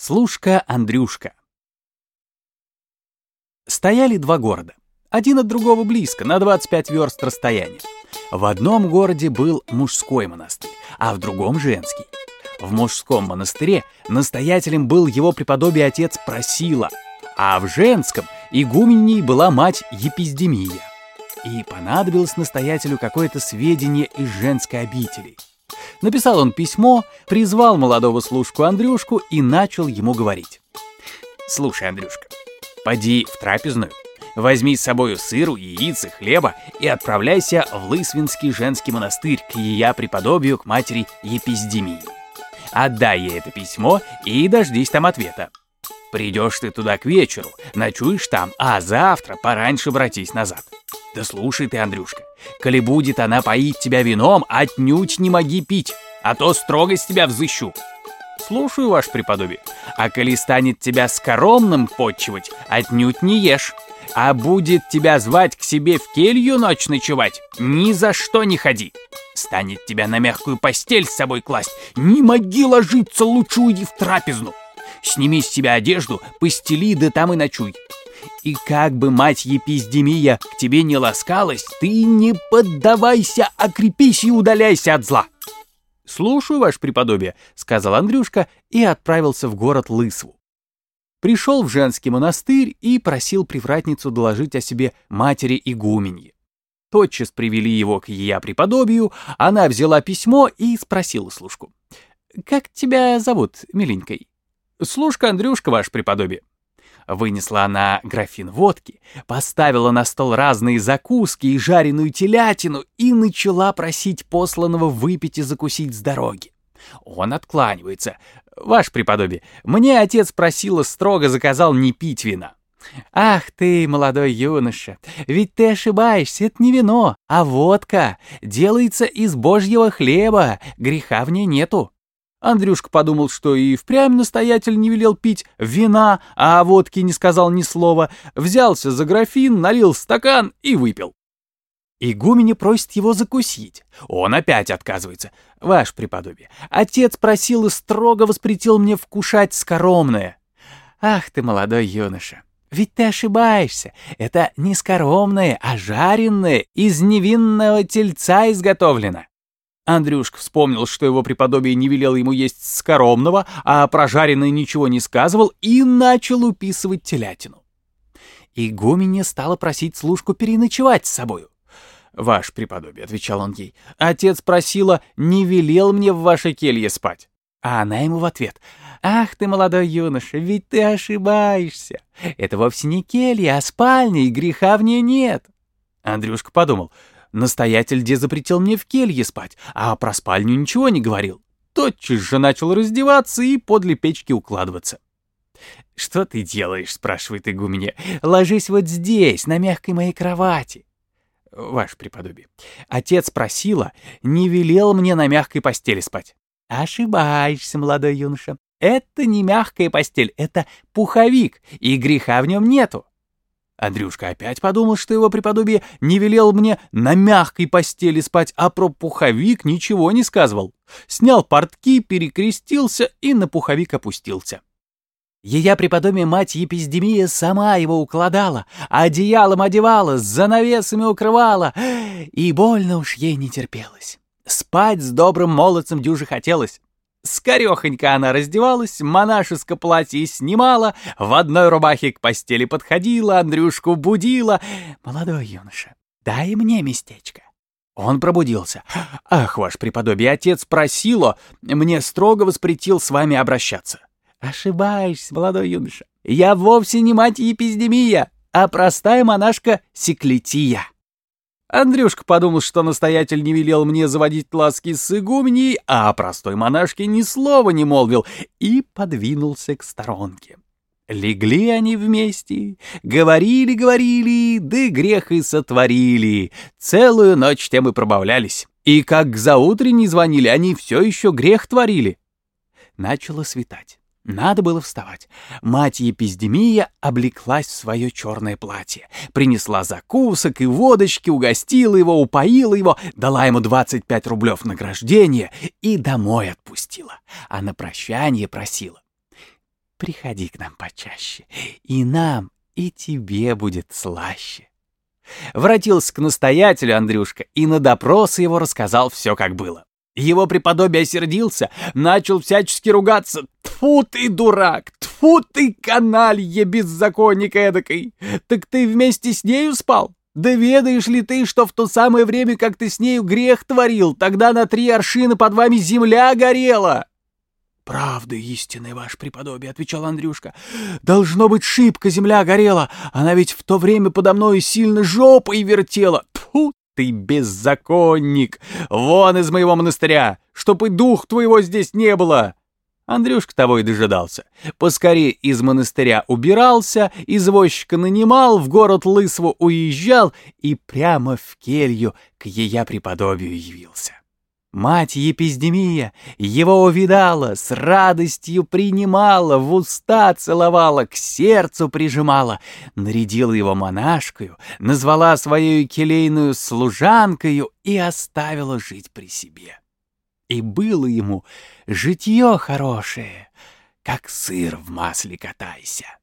Слушка Андрюшка. Стояли два города. Один от другого близко, на 25 верст расстояния. В одном городе был мужской монастырь, а в другом женский. В мужском монастыре настоятелем был его преподобие отец Просила, а в женском игуменей была мать Епиздемия. И понадобилось настоятелю какое-то сведение из женской обители. Написал он письмо, призвал молодого служку Андрюшку и начал ему говорить. «Слушай, Андрюшка, поди в трапезную, возьми с собою сыру, яиц и хлеба и отправляйся в Лысвинский женский монастырь к ее преподобию, к матери Епиздемии. Отдай ей это письмо и дождись там ответа. Придешь ты туда к вечеру, ночуешь там, а завтра пораньше обратись назад. Да слушай ты, Андрюшка, коли будет она поить тебя вином, отнюдь не моги пить, а то строго с тебя взыщу. Слушаю, ваше преподобие. А коли станет тебя скоромным подчивать, отнюдь не ешь. А будет тебя звать к себе в келью ночь ночевать, ни за что не ходи. Станет тебя на мягкую постель с собой класть, не моги ложиться, лучше уйди в трапезну. Сними с себя одежду, постели, да там и ночуй. И как бы мать Епиздемия к тебе не ласкалась, ты не поддавайся, а и удаляйся от зла. «Слушаю, ваше преподобие», — сказал Андрюшка и отправился в город Лысву. Пришел в женский монастырь и просил привратницу доложить о себе матери игуменье. Тотчас привели его к ее преподобию, она взяла письмо и спросила служку. «Как тебя зовут, миленькой?» «Служка Андрюшка, ваше преподобие». Вынесла она графин водки, поставила на стол разные закуски и жареную телятину и начала просить посланного выпить и закусить с дороги. Он откланивается. «Ваше преподобие, мне отец просил строго заказал не пить вина». «Ах ты, молодой юноша, ведь ты ошибаешься, это не вино, а водка. Делается из божьего хлеба, греха в ней нету». Андрюшка подумал, что и впрямь настоятель не велел пить вина, а о водке не сказал ни слова, взялся за графин, налил стакан и выпил. Игумене просит его закусить. Он опять отказывается. Ваше преподобие, отец просил и строго воспретил мне вкушать скоромное. Ах ты, молодой юноша, ведь ты ошибаешься. Это не скоромное, а жареное, из невинного тельца изготовлено. Андрюшка вспомнил, что его преподобие не велел ему есть скоромного, а про жареное ничего не сказывал, и начал уписывать телятину. Игуменя стала просить служку переночевать с собою. «Ваше преподобие», — отвечал он ей, — «отец просила, не велел мне в вашей келье спать». А она ему в ответ, «Ах ты, молодой юноша, ведь ты ошибаешься. Это вовсе не келья, а спальня, и греха в ней нет». Андрюшка подумал, — Настоятель где запретил мне в келье спать, а про спальню ничего не говорил. Тотчас же начал раздеваться и подле печки укладываться. «Что ты делаешь?» — спрашивает игуменя. «Ложись вот здесь, на мягкой моей кровати». «Ваше преподобие, отец просила, не велел мне на мягкой постели спать». «Ошибаешься, молодой юноша. Это не мягкая постель, это пуховик, и греха в нем нету. Андрюшка опять подумал, что его преподобие не велел мне на мягкой постели спать, а про пуховик ничего не сказывал. Снял портки, перекрестился и на пуховик опустился. Ее преподобие мать Епиздемия сама его укладала, одеялом одевала, с занавесами укрывала, и больно уж ей не терпелось. Спать с добрым молодцем дюже хотелось. Скорехонько она раздевалась, монашеское платье снимала, в одной рубахе к постели подходила, Андрюшку будила. «Молодой юноша, дай мне местечко». Он пробудился. «Ах, ваш преподобие, отец просило, мне строго воспретил с вами обращаться». «Ошибаешься, молодой юноша. Я вовсе не мать Епиздемия, а простая монашка Секлетия». Андрюшка подумал, что настоятель не велел мне заводить ласки с игуменей, а простой монашке ни слова не молвил, и подвинулся к сторонке. Легли они вместе, говорили-говорили, да грех и сотворили. Целую ночь тем и пробавлялись. И как за утренней звонили, они все еще грех творили. Начало светать. Надо было вставать. Мать Епиздемия облеклась в свое черное платье, принесла закусок и водочки, угостила его, упоила его, дала ему 25 рублев награждения и домой отпустила, а на прощание просила. приходи к нам почаще, и нам, и тебе будет слаще. Вратился к настоятелю Андрюшка и на допрос его рассказал все, как было. Его преподобие осердился, начал всячески ругаться. «Тьфу ты, дурак! Тьфу ты, каналье, беззаконник эдакой! Так ты вместе с нею спал? Да ведаешь ли ты, что в то самое время, как ты с нею грех творил, тогда на три аршина под вами земля горела?» «Правда истинная, ваше преподобие», — отвечал Андрюшка. «Должно быть, шибко земля горела, она ведь в то время подо мной сильно жопой вертела. Тьфу ты, беззаконник! Вон из моего монастыря, чтоб и дух твоего здесь не было!» Андрюшка того и дожидался. Поскорее из монастыря убирался, извозчика нанимал, в город Лысву уезжал и прямо в келью к ея преподобию явился. Мать Епиздемия его увидала, с радостью принимала, в уста целовала, к сердцу прижимала, нарядила его монашкою, назвала свою келейную служанкою и оставила жить при себе. И было ему житье хорошее, как сыр в масле катайся.